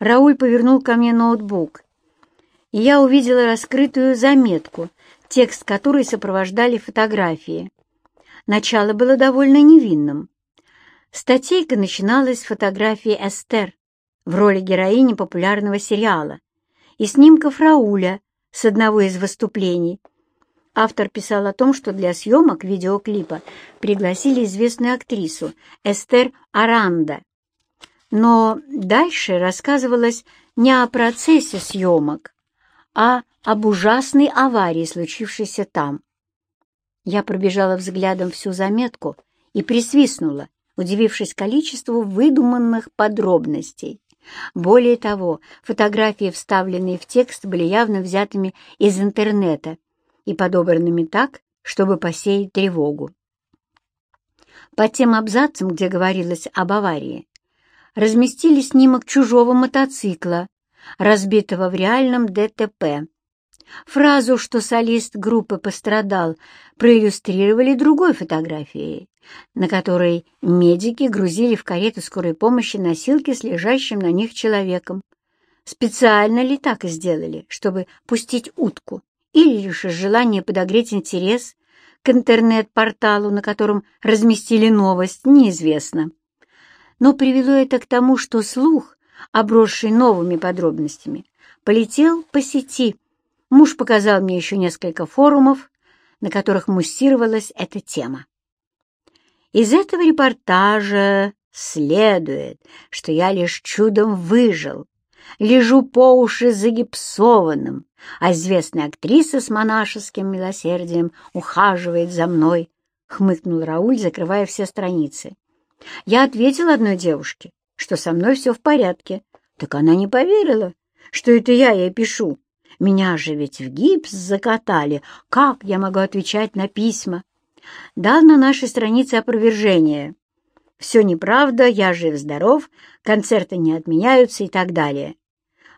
Рауль повернул ко мне ноутбук, и я увидела раскрытую заметку, текст которой сопровождали фотографии. Начало было довольно невинным. Статейка начиналась с фотографии Эстер в роли героини популярного сериала и снимков Рауля с одного из выступлений. Автор писал о том, что для съемок видеоклипа пригласили известную актрису Эстер Аранда. Но дальше рассказывалось не о процессе съемок, а об ужасной аварии, случившейся там. Я пробежала взглядом всю заметку и присвистнула, удивившись количеству выдуманных подробностей. Более того, фотографии, вставленные в текст, были явно взятыми из интернета и подобранными так, чтобы посеять тревогу. Под тем абзацем, где говорилось об аварии, разместили снимок чужого мотоцикла, разбитого в реальном ДТП. Фразу, что солист группы пострадал, проиллюстрировали другой фотографией, на которой медики грузили в карету скорой помощи носилки с лежащим на них человеком. Специально ли так и сделали, чтобы пустить утку, или лишь из желания подогреть интерес к интернет-порталу, на котором разместили новость, неизвестно. Но привело это к тому, что слух, обросший новыми подробностями, полетел по сети. Муж показал мне еще несколько форумов, на которых муссировалась эта тема. Из этого репортажа следует, что я лишь чудом выжил, лежу по уши загипсованным, а известная актриса с монашеским милосердием ухаживает за мной, — хмыкнул Рауль, закрывая все страницы. Я ответил одной девушке, что со мной все в порядке. Так она не поверила, что это я ей пишу. Меня же ведь в гипс закатали. Как я могу отвечать на письма? Дал на нашей странице опровержение. Все неправда, я жив-здоров, концерты не отменяются и так далее.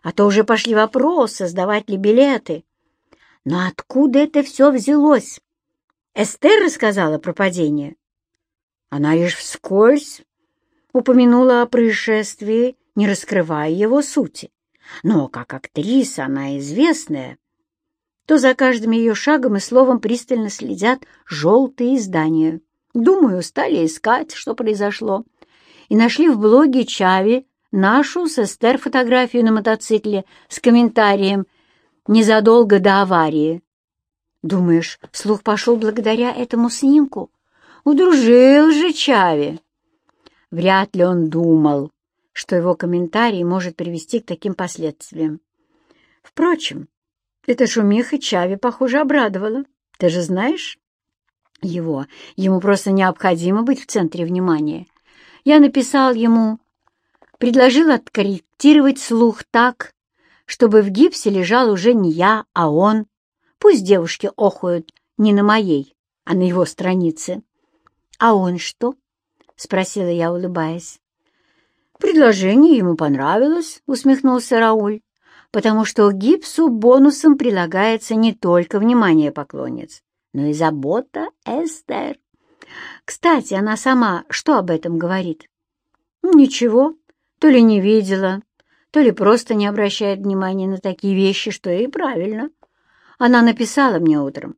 А то уже пошли вопросы, сдавать ли билеты. Но откуда это все взялось? Эстер рассказала про падение. Она лишь вскользь упомянула о происшествии, не раскрывая его сути. Но как актриса она известная, то за каждым ее шагом и словом пристально следят желтые издания. Думаю, стали искать, что произошло, и нашли в блоге Чави нашу с Эстер фотографию на мотоцикле с комментарием «Незадолго до аварии». Думаешь, слух пошел благодаря этому снимку? Удружил же Чави. Вряд ли он думал, что его комментарий может привести к таким последствиям. Впрочем, эта шумиха Чави, похоже, обрадовала. Ты же знаешь его. Ему просто необходимо быть в центре внимания. Я написал ему, предложил откорректировать слух так, чтобы в гипсе лежал уже не я, а он. Пусть девушки охуют не на моей, а на его странице. А он что? — спросила я, улыбаясь. «Предложение ему понравилось», — усмехнулся Рауль, «потому что гипсу бонусом прилагается не только внимание поклонниц, но и забота Эстер. Кстати, она сама что об этом говорит?» «Ничего, то ли не видела, то ли просто не обращает внимания на такие вещи, что и правильно. Она написала мне утром,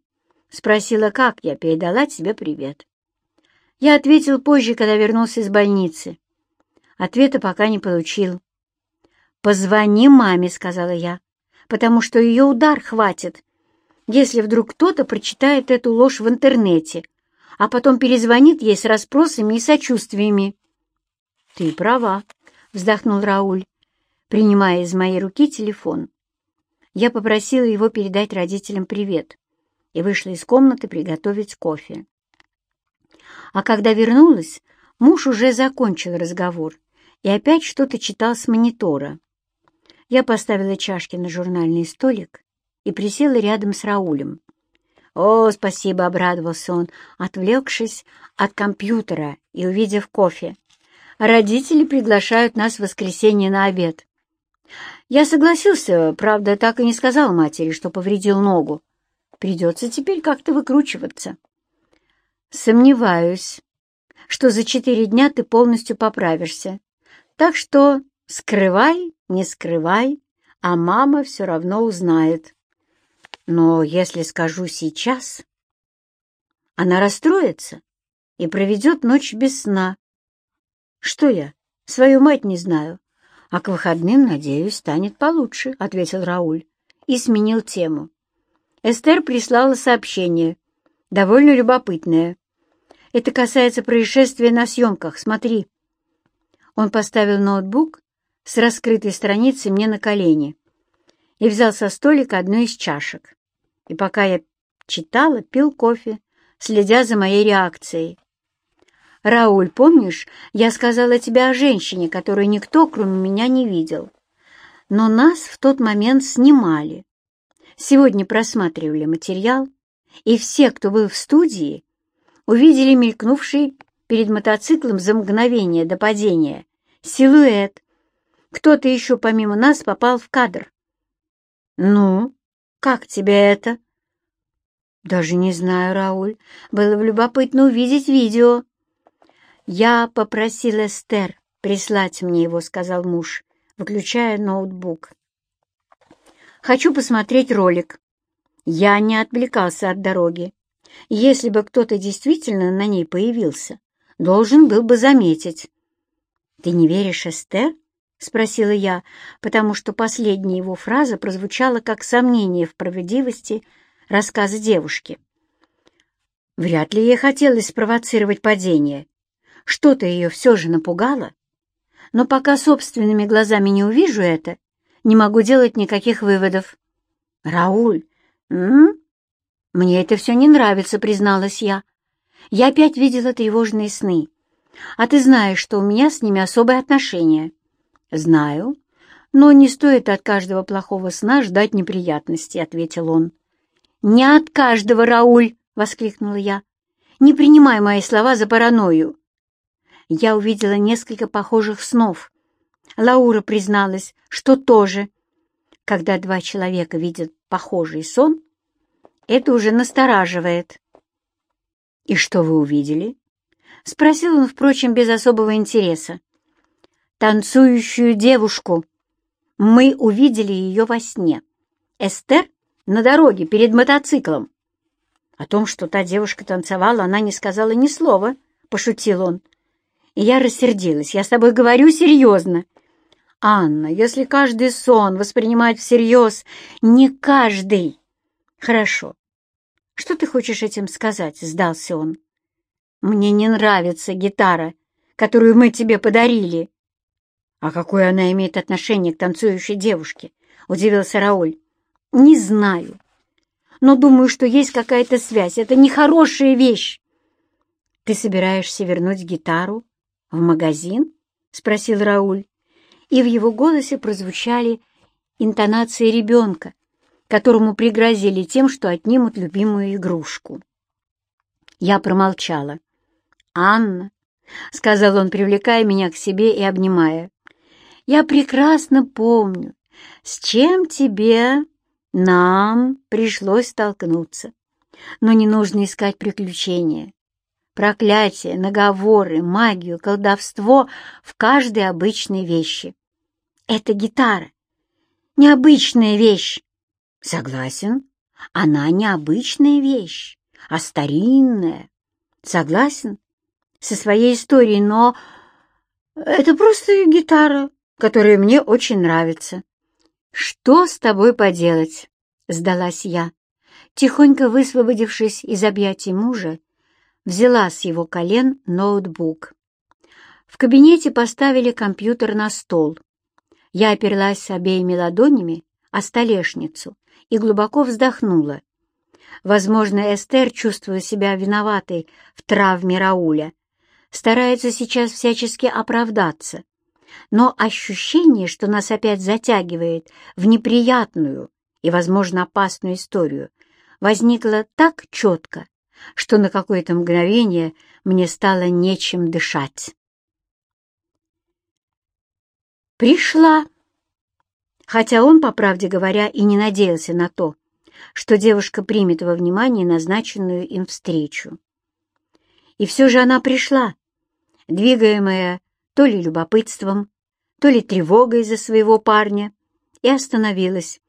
спросила, как я передала тебе привет. Я ответил позже, когда вернулся из больницы. Ответа пока не получил. «Позвони маме», — сказала я, «потому что ее удар хватит, если вдруг кто-то прочитает эту ложь в интернете, а потом перезвонит ей с расспросами и сочувствиями». «Ты права», — вздохнул Рауль, принимая из моей руки телефон. Я попросила его передать родителям привет и вышла из комнаты приготовить кофе. А когда вернулась, муж уже закончил разговор и опять что-то читал с монитора. Я поставила чашки на журнальный столик и присела рядом с Раулем. «О, спасибо!» — обрадовался он, отвлекшись от компьютера и увидев кофе. «Родители приглашают нас в воскресенье на обед». Я согласился, правда, так и не сказал матери, что повредил ногу. Придется теперь как-то выкручиваться. Сомневаюсь, что за четыре дня ты полностью поправишься. Так что Скрывай, не скрывай, а мама все равно узнает. Но если скажу сейчас, она расстроится и проведет ночь без сна. Что я, свою мать не знаю, а к выходным, надеюсь, станет получше, — ответил Рауль и сменил тему. Эстер прислала сообщение, довольно любопытное. Это касается происшествия на съемках, смотри. Он поставил ноутбук с раскрытой страницей мне на колени и взял со столика одну из чашек. И пока я читала, пил кофе, следя за моей реакцией. «Рауль, помнишь, я сказала тебе о женщине, которую никто, кроме меня, не видел? Но нас в тот момент снимали. Сегодня просматривали материал, и все, кто был в студии, увидели мелькнувший перед мотоциклом за мгновение до падения силуэт. Кто-то еще помимо нас попал в кадр. «Ну, как тебе это?» «Даже не знаю, Рауль. Было бы любопытно увидеть видео». «Я попросил Эстер прислать мне его», — сказал муж, выключая ноутбук. «Хочу посмотреть ролик. Я не отвлекался от дороги. Если бы кто-то действительно на ней появился, должен был бы заметить». «Ты не веришь Эстер?» — спросила я, потому что последняя его фраза прозвучала как сомнение в правдивости рассказа девушки. Вряд ли ей хотелось спровоцировать падение. Что-то ее все же напугало. Но пока собственными глазами не увижу это, не могу делать никаких выводов. «Рауль, м? Мне это все не нравится», — призналась я. Я опять видела тревожные сны. А ты знаешь, что у меня с ними особые отношения. Знаю, но не стоит от каждого плохого сна ждать неприятностей, — ответил он. Не от каждого, Рауль, — воскликнула я. Не принимай мои слова за паранойю. Я увидела несколько похожих снов. Лаура призналась, что тоже. Когда два человека видят похожий сон, это уже настораживает. «И что вы увидели?» — спросил он, впрочем, без особого интереса. «Танцующую девушку. Мы увидели ее во сне. Эстер на дороге перед мотоциклом. О том, что та девушка танцевала, она не сказала ни слова, — пошутил он. И я рассердилась. Я с тобой говорю серьезно. Анна, если каждый сон воспринимать всерьез, не каждый. Хорошо. Что ты хочешь этим сказать? — сдался он. «Мне не нравится гитара, которую мы тебе подарили». «А какое она имеет отношение к танцующей девушке?» — удивился Рауль. «Не знаю, но думаю, что есть какая-то связь. Это нехорошая вещь». «Ты собираешься вернуть гитару в магазин?» — спросил Рауль, и в его голосе прозвучали интонации ребенка, которому пригрозили тем, что отнимут любимую игрушку. Я промолчала. «Анна», — сказал он, привлекая меня к себе и обнимая, — «я прекрасно помню, с чем тебе, нам пришлось столкнуться. Но не нужно искать приключения. Проклятие, наговоры, магию, колдовство в каждой обычной вещи. Это гитара. Необычная вещь. Согласен, она необычная вещь, а старинная. Согласен, со своей историей, но это просто гитара, которая мне очень нравится. «Что с тобой поделать?» — сдалась я. Тихонько высвободившись из объятий мужа, взяла с его колен ноутбук. В кабинете поставили компьютер на стол. Я оперлась обеими ладонями о столешницу и глубоко вздохнула. Возможно, Эстер, чувствуя себя виноватой в травме Рауля, старается сейчас всячески оправдаться, но ощущение, что нас опять затягивает в неприятную и, возможно, опасную историю, возникло так четко, что на какое-то мгновение мне стало нечем дышать. Пришла, хотя он, по правде говоря, и не надеялся на то, что девушка примет во внимание назначенную им встречу. И все же она пришла, двигаемая то ли любопытством, то ли тревогой за своего парня, и остановилась,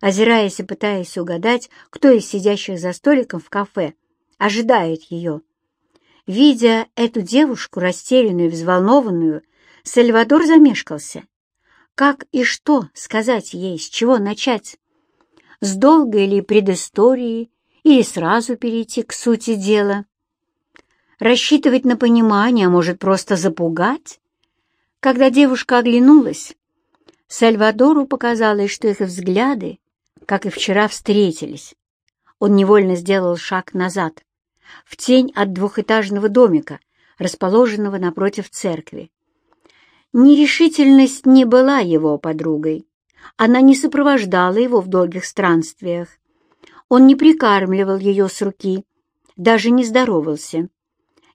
озираясь и пытаясь угадать, кто из сидящих за столиком в кафе ожидает ее. Видя эту девушку, растерянную и взволнованную, Сальвадор замешкался. Как и что сказать ей, с чего начать? С долгой ли предыстории или сразу перейти к сути дела? Рассчитывать на понимание, может просто запугать? Когда девушка оглянулась, Сальвадору показалось, что их взгляды, как и вчера, встретились. Он невольно сделал шаг назад, в тень от двухэтажного домика, расположенного напротив церкви. Нерешительность не была его подругой. Она не сопровождала его в долгих странствиях. Он не прикармливал ее с руки, даже не здоровался.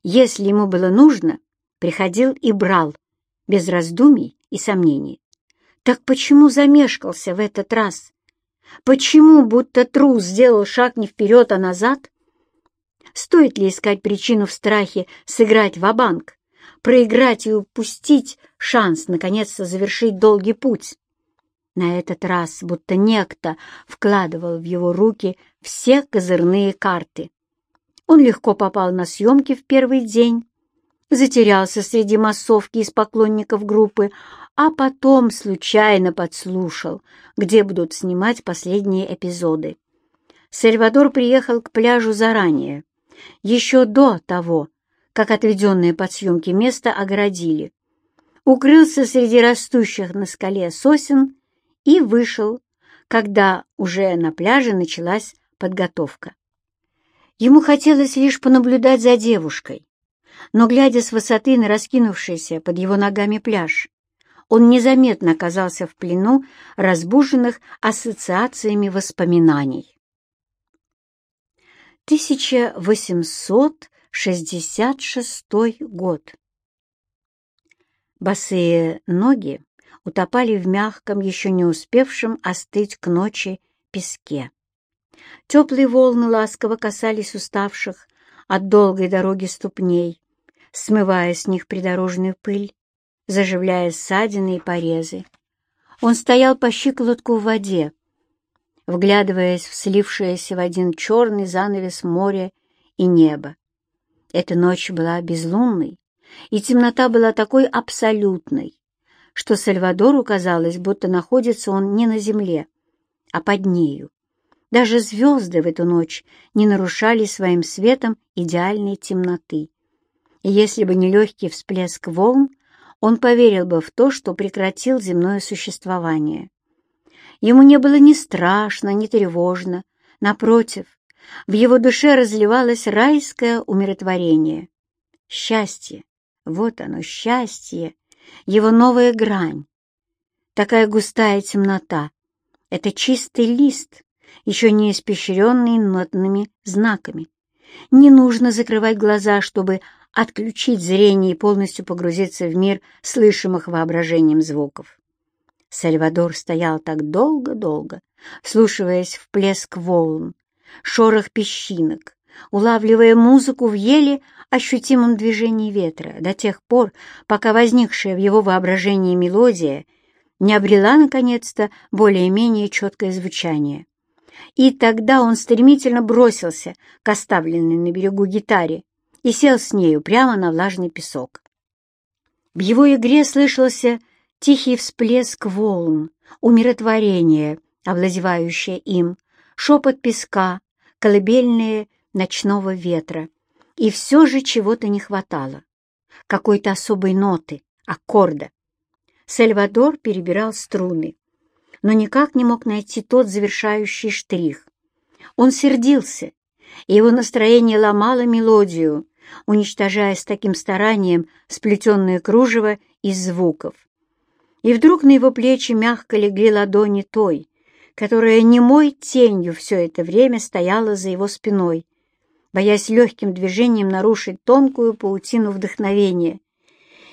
Если ему было нужно, приходил и брал, без раздумий и сомнений. Так почему замешкался в этот раз? Почему будто трус сделал шаг не вперед, а назад? Стоит ли искать причину в страхе сыграть ва-банк, проиграть и упустить шанс наконец-то завершить долгий путь? На этот раз будто некто вкладывал в его руки все козырные карты. Он легко попал на съемки в первый день, затерялся среди массовки из поклонников группы, а потом случайно подслушал, где будут снимать последние эпизоды. Сальвадор приехал к пляжу заранее, еще до того, как отведенное под съемки место огородили. Укрылся среди растущих на скале сосен и вышел, когда уже на пляже началась подготовка. Ему хотелось лишь понаблюдать за девушкой, но, глядя с высоты на раскинувшийся под его ногами пляж, он незаметно оказался в плену разбуженных ассоциациями воспоминаний. 1866 год. Босые ноги утопали в мягком, еще не успевшем остыть к ночи песке. Теплые волны ласково касались уставших от долгой дороги ступней, смывая с них придорожную пыль, заживляя ссадины и порезы. Он стоял по щиколотку в воде, вглядываясь в слившееся в один черный занавес море и небо. Эта ночь была безлунной, и темнота была такой абсолютной, что Сальвадору казалось, будто находится он не на земле, а под нею. Даже звезды в эту ночь не нарушали своим светом идеальной темноты. И если бы не легкий всплеск волн, он поверил бы в то, что прекратил земное существование. Ему не было ни страшно, ни тревожно. Напротив, в его душе разливалось райское умиротворение. Счастье, вот оно, счастье, его новая грань. Такая густая темнота — это чистый лист, еще не испещренный нотными знаками. Не нужно закрывать глаза, чтобы отключить зрение и полностью погрузиться в мир слышимых воображением звуков. Сальвадор стоял так долго-долго, слушаясь в плеск волн, шорох песчинок, улавливая музыку в еле ощутимом движении ветра до тех пор, пока возникшая в его воображении мелодия не обрела, наконец-то, более-менее четкое звучание. И тогда он стремительно бросился к оставленной на берегу гитаре и сел с нею прямо на влажный песок. В его игре слышался тихий всплеск волн, умиротворение, овладевающее им, шепот песка, колыбельные ночного ветра. И все же чего-то не хватало. Какой-то особой ноты, аккорда. Сальвадор перебирал струны, но никак не мог найти тот завершающий штрих. Он сердился, и его настроение ломало мелодию, уничтожая с таким старанием сплетенное кружево из звуков. И вдруг на его плечи мягко легли ладони той, которая немой тенью все это время стояла за его спиной, боясь легким движением нарушить тонкую паутину вдохновения.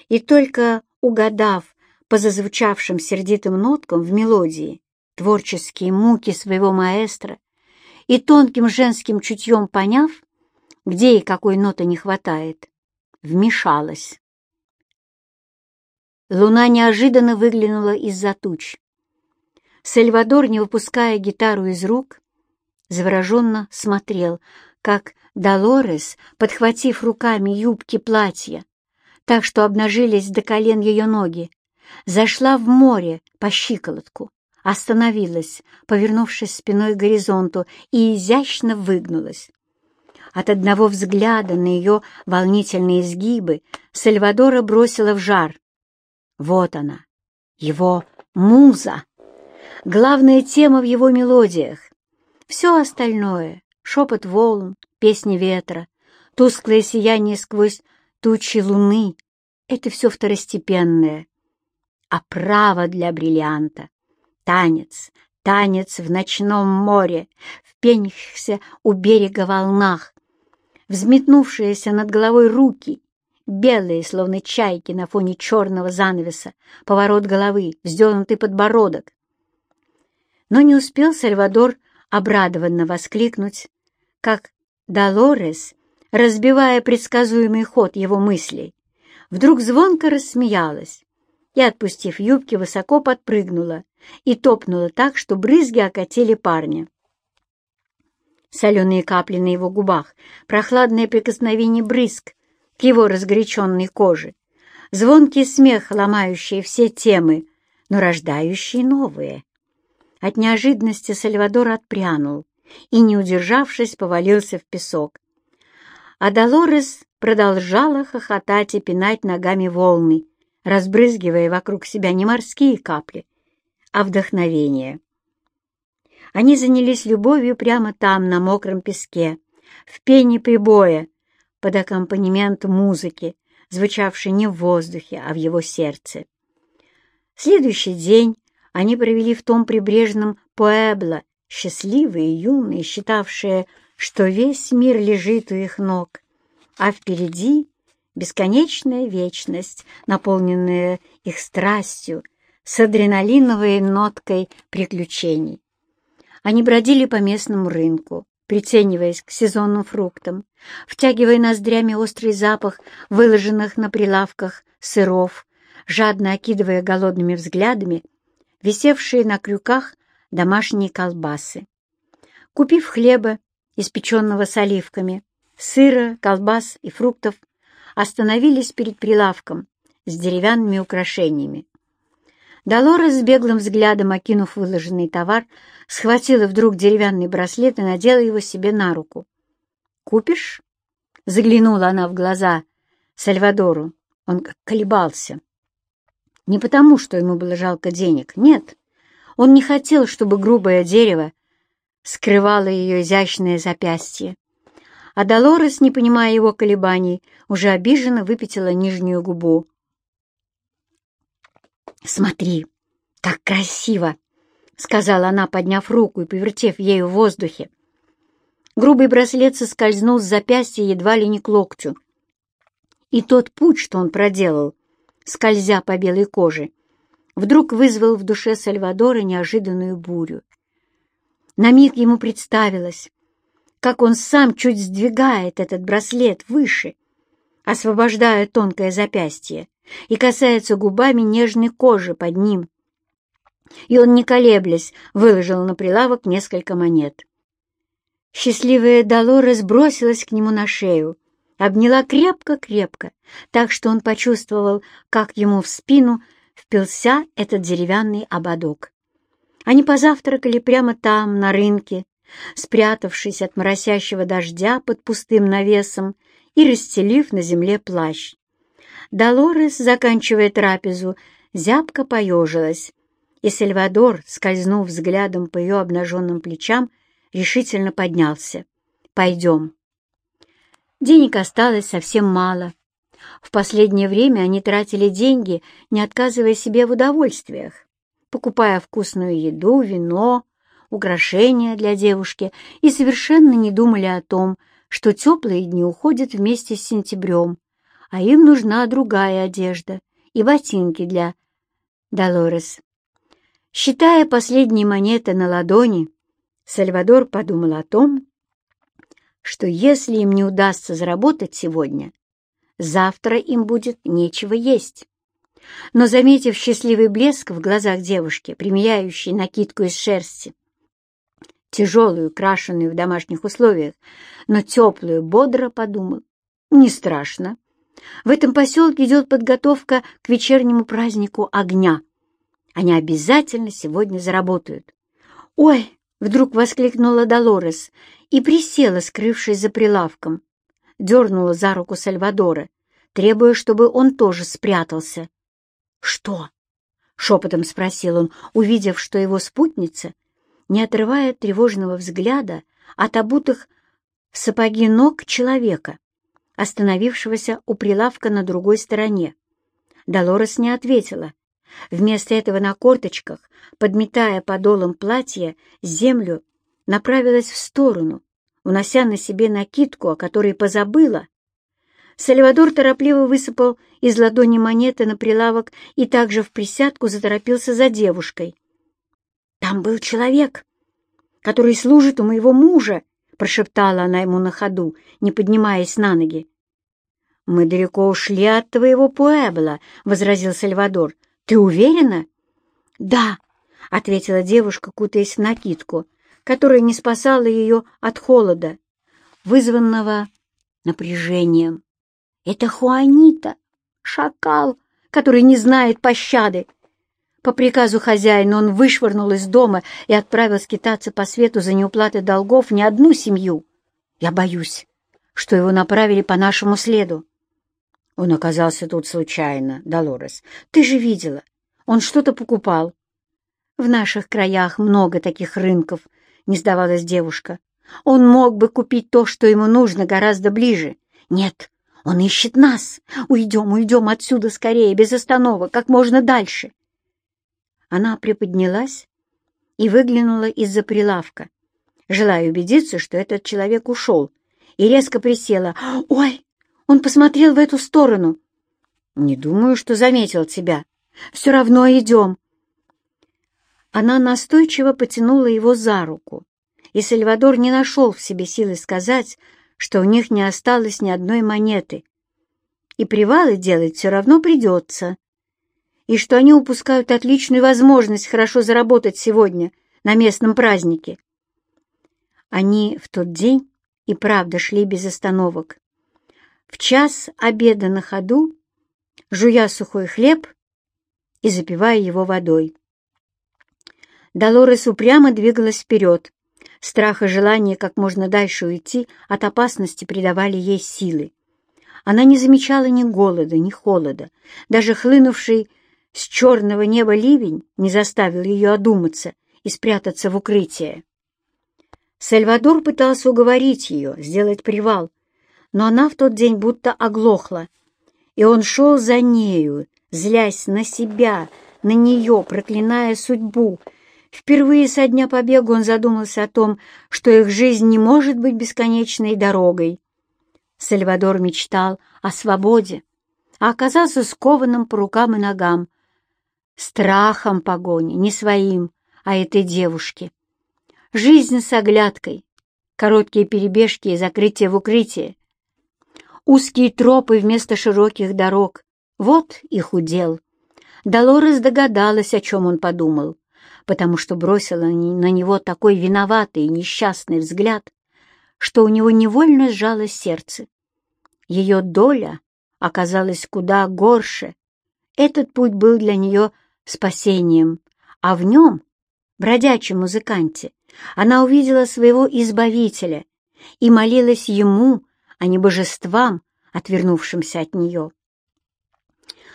И только угадав по зазвучавшим сердитым ноткам в мелодии творческие муки своего маэстро и тонким женским чутьем поняв, где и какой ноты не хватает, вмешалась. луна неожиданно выглянула из-за туч. Сальвадор, не выпуская гитару из рук, завороженно смотрел, как Долорес, подхватив руками юбки платья, так что обнажились до колен ее ноги, зашла в море по щиколотку, остановилась, повернувшись спиной к горизонту, и изящно выгнулась. От одного взгляда на ее волнительные изгибы Сальвадора бросила в жар. Вот она, его муза, главная тема в его мелодиях. Все остальное — шепот волн, песни ветра, тусклое сияние сквозь тучи луны — это все второстепенное. А право для бриллианта — танец, танец в ночном море, в пенящихся у берега волнах, взметнувшиеся над головой руки, белые, словно чайки на фоне черного занавеса, поворот головы, вздернутый подбородок. Но не успел Сальвадор обрадованно воскликнуть, как Долорес, разбивая предсказуемый ход его мыслей, вдруг звонко рассмеялась и, отпустив юбки, высоко подпрыгнула и топнула так, что брызги окатили парня. Соленые капли на его губах, прохладное прикосновение брызг к его разгоряченной коже, звонкий смех, ломающий все темы, но рождающий новые. От неожиданности Сальвадор отпрянул, и, не удержавшись, повалился в песок. А Долорес продолжала хохотать и пинать ногами волны, разбрызгивая вокруг себя не морские капли, а вдохновение. Они занялись любовью прямо там, на мокром песке, в пене прибоя, под аккомпанемент музыки, звучавшей не в воздухе, а в его сердце. Следующий день они провели в том прибрежном Пуэбло, счастливые, юные, считавшие, что весь мир лежит у их ног, а впереди бесконечная вечность, наполненная их страстью, с адреналиновой ноткой приключений. Они бродили по местному рынку, прицениваясь к сезонным фруктам, втягивая ноздрями острый запах выложенных на прилавках сыров, жадно окидывая голодными взглядами висевшие на крюках домашние колбасы. Купив хлеба, испеченного с оливками, сыра, колбас и фруктов, остановились перед прилавком с деревянными украшениями. Долорес с беглым взглядом, окинув выложенный товар, схватила вдруг деревянный браслет и надела его себе на руку. «Купишь?» — заглянула она в глаза Сальвадору. Он колебался. Не потому, что ему было жалко денег, нет. Он не хотел, чтобы грубое дерево скрывало ее изящное запястье. А Долорес, не понимая его колебаний, уже обиженно выпятила нижнюю губу. «Смотри, как красиво!» — сказала она, подняв руку и повертев ею в воздухе. Грубый браслет соскользнул с запястья едва ли не к локтю. И тот путь, что он проделал, скользя по белой коже, вдруг вызвал в душе Сальвадора неожиданную бурю. На миг ему представилось, как он сам чуть сдвигает этот браслет выше, освобождая тонкое запястье, и касается губами нежной кожи под ним. И он, не колеблясь, выложил на прилавок несколько монет. Счастливая Долорес бросилась к нему на шею, обняла крепко-крепко, так что он почувствовал, как ему в спину впился этот деревянный ободок. Они позавтракали прямо там, на рынке, спрятавшись от моросящего дождя под пустым навесом и расстелив на земле плащ. Долорес, заканчивая трапезу, зябко поежилась, и Сальвадор, скользнув взглядом по ее обнаженным плечам, решительно поднялся. «Пойдем». Денег осталось совсем мало, в последнее время они тратили деньги, не отказывая себе в удовольствиях, покупая вкусную еду, вино, украшения для девушки и совершенно не думали о том, что теплые дни уходят вместе с сентябрем, а им нужна другая одежда и ботинки для Долорес. Считая последние монеты на ладони, Сальвадор подумал о том, что если им не удастся заработать сегодня, завтра им будет нечего есть. Но, заметив счастливый блеск в глазах девушки, примеряющей накидку из шерсти, тяжелую, крашеную в домашних условиях, но теплую, бодро подумал. Не страшно. В этом поселке идет подготовка к вечернему празднику огня. Они обязательно сегодня заработают. «Ой!» — вдруг воскликнула Долорес и присела, скрывшись за прилавком. Дернула за руку Сальвадора, требуя, чтобы он тоже спрятался. «Что?» — шепотом спросил он, увидев, что его спутница, не отрывая тревожного взгляда от обутых в сапоги ног человека, остановившегося у прилавка на другой стороне. Долорес не ответила. Вместо этого на корточках, подметая подолом платья, землю направилась в сторону, унося на себе накидку, о которой позабыла. Сальвадор торопливо высыпал из ладони монеты на прилавок и также в присядку заторопился за девушкой. «Там был человек, который служит у моего мужа», — прошептала она ему на ходу, не поднимаясь на ноги. «Мы далеко ушли от твоего Пуэбла», — возразил Сальвадор. «Ты уверена?» «Да», — ответила девушка, кутаясь в накидку, которая не спасала ее от холода, вызванного напряжением. «Это Хуанита, шакал, который не знает пощады. По приказу хозяина он вышвырнул из дома и отправил скитаться по свету за неуплаты долгов не одну семью. Я боюсь, что его направили по нашему следу. Он оказался тут случайно, Долорес. Ты же видела, он что-то покупал. В наших краях много таких рынков, не сдавалась девушка. Он мог бы купить то, что ему нужно, гораздо ближе. Нет, он ищет нас. Уйдем, уйдем отсюда скорее, без остановок, как можно дальше. Она приподнялась и выглянула из-за прилавка, желая убедиться, что этот человек ушел, и резко присела. «Ой, он посмотрел в эту сторону!» «Не думаю, что заметил тебя. Все равно идем!» Она настойчиво потянула его за руку, и Сальвадор не нашел в себе силы сказать, что у них не осталось ни одной монеты. И привалы делать все равно придется и что они упускают отличную возможность хорошо заработать сегодня на местном празднике. Они в тот день и правда шли без остановок. В час обеда на ходу, жуя сухой хлеб и запивая его водой. Долорес упрямо двигалась вперед. Страх и желание как можно дальше уйти от опасности придавали ей силы. Она не замечала ни голода, ни холода, даже хлынувший с черного неба ливень не заставил ее одуматься и спрятаться в укрытие. Сальвадор пытался уговорить ее сделать привал, но она в тот день будто оглохла, и он шел за нею, злясь на себя, на нее, проклиная судьбу. Впервые со дня побега он задумался о том, что их жизнь не может быть бесконечной дорогой. Сальвадор мечтал о свободе, а оказался скованным по рукам и ногам, страхом погони, не своим, а этой девушки. Жизнь с оглядкой, короткие перебежки и закрытие в укрытие, узкие тропы вместо широких дорог — вот их удел. Долорес догадалась, о чем он подумал, потому что бросила на него такой виноватый и несчастный взгляд, что у него невольно сжалось сердце. Ее доля оказалась куда горше. Этот путь был для нее спасением, а в нем, бродячем музыканте, она увидела своего Избавителя и молилась ему, а не божествам, отвернувшимся от нее.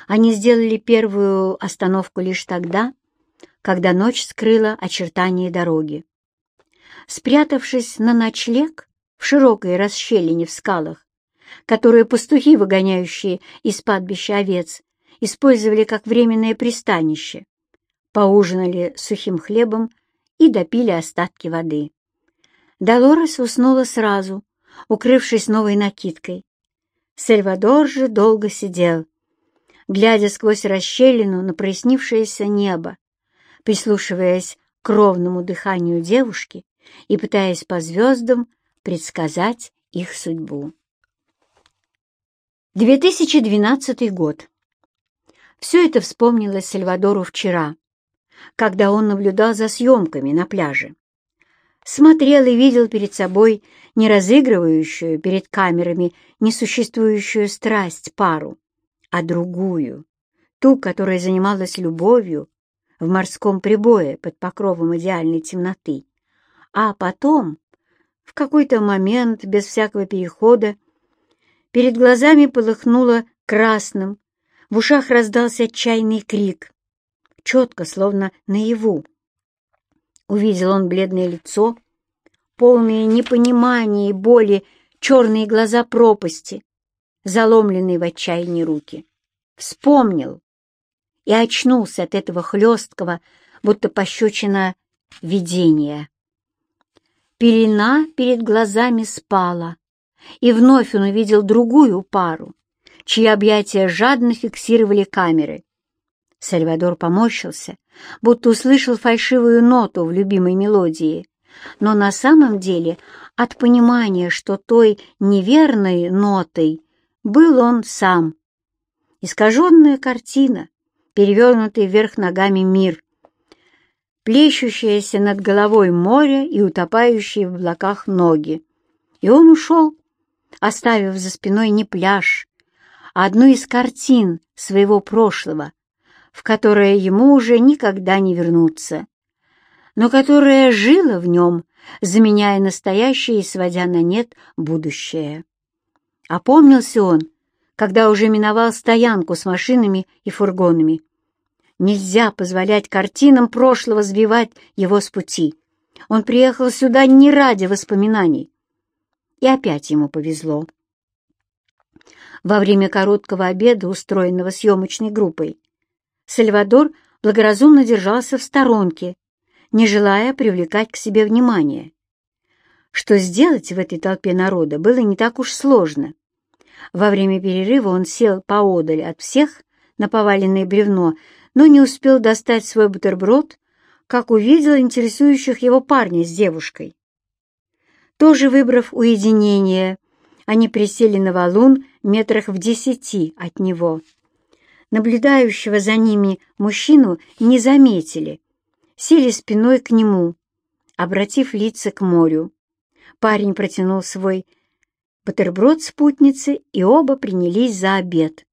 Они сделали первую остановку лишь тогда, когда ночь скрыла очертания дороги. Спрятавшись на ночлег в широкой расщелине в скалах, которые пастухи, выгоняющие из падбища овец, использовали как временное пристанище, поужинали сухим хлебом и допили остатки воды. Долорес уснула сразу, укрывшись новой накидкой. Сальвадор же долго сидел, глядя сквозь расщелину на прояснившееся небо, прислушиваясь к ровному дыханию девушки и пытаясь по звездам предсказать их судьбу. 2012 год. Все это вспомнилось Сальвадору вчера, когда он наблюдал за съемками на пляже. Смотрел и видел перед собой не разыгрывающую перед камерами несуществующую страсть пару, а другую, ту, которая занималась любовью в морском прибое под покровом идеальной темноты. А потом, в какой-то момент, без всякого перехода, перед глазами полыхнуло красным, в ушах раздался отчаянный крик, четко, словно наяву. Увидел он бледное лицо, полные непонимания и боли, черные глаза пропасти, заломленные в отчаянии руки. Вспомнил и очнулся от этого хлесткого, будто пощечина видения. Пелена перед глазами спала, и вновь он увидел другую пару, чьи объятия жадно фиксировали камеры. Сальвадор поморщился, будто услышал фальшивую ноту в любимой мелодии, но на самом деле от понимания, что той неверной нотой был он сам. Искаженная картина, перевернутый вверх ногами мир, плещущееся над головой море и утопающие в облаках ноги. И он ушел, оставив за спиной не пляж, одну из картин своего прошлого, в которое ему уже никогда не вернуться, но которая жила в нем, заменяя настоящее и сводя на нет будущее. Опомнился он, когда уже миновал стоянку с машинами и фургонами. Нельзя позволять картинам прошлого сбивать его с пути. Он приехал сюда не ради воспоминаний. И опять ему повезло. Во время короткого обеда, устроенного съемочной группой, Сальвадор благоразумно держался в сторонке, не желая привлекать к себе внимание. Что сделать в этой толпе народа было не так уж сложно. Во время перерыва он сел поодаль от всех на поваленное бревно, но не успел достать свой бутерброд, как увидел интересующих его парня с девушкой. Тоже выбрав уединение, они присели на валун метрах в десяти от него. Наблюдающего за ними мужчину не заметили, сели спиной к нему, обратив лица к морю. Парень протянул свой бутерброд спутнице, и оба принялись за обед.